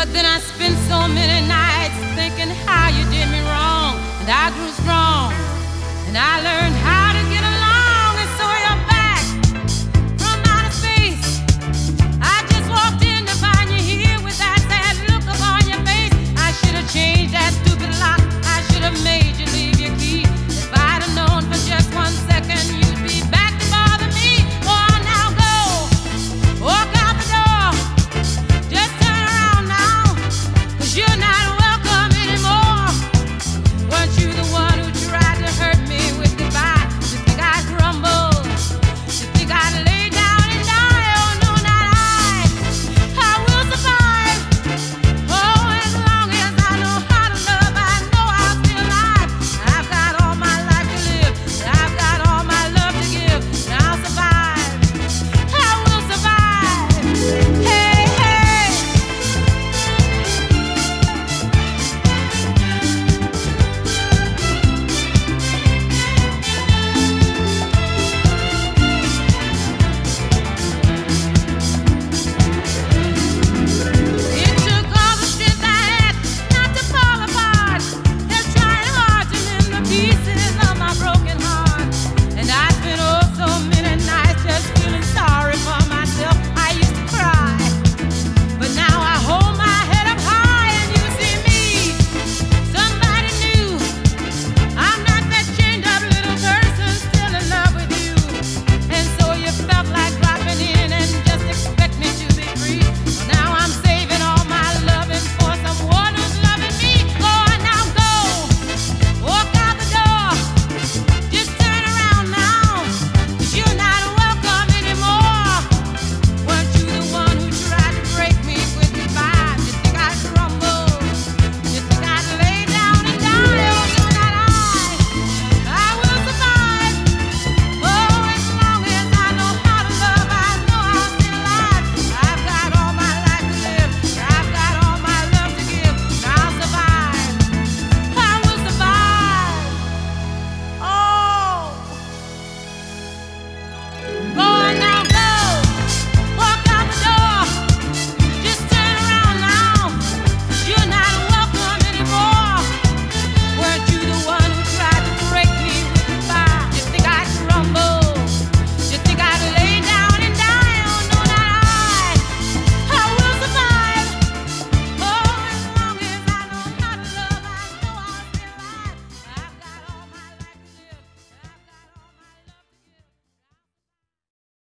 But then I spent so many nights.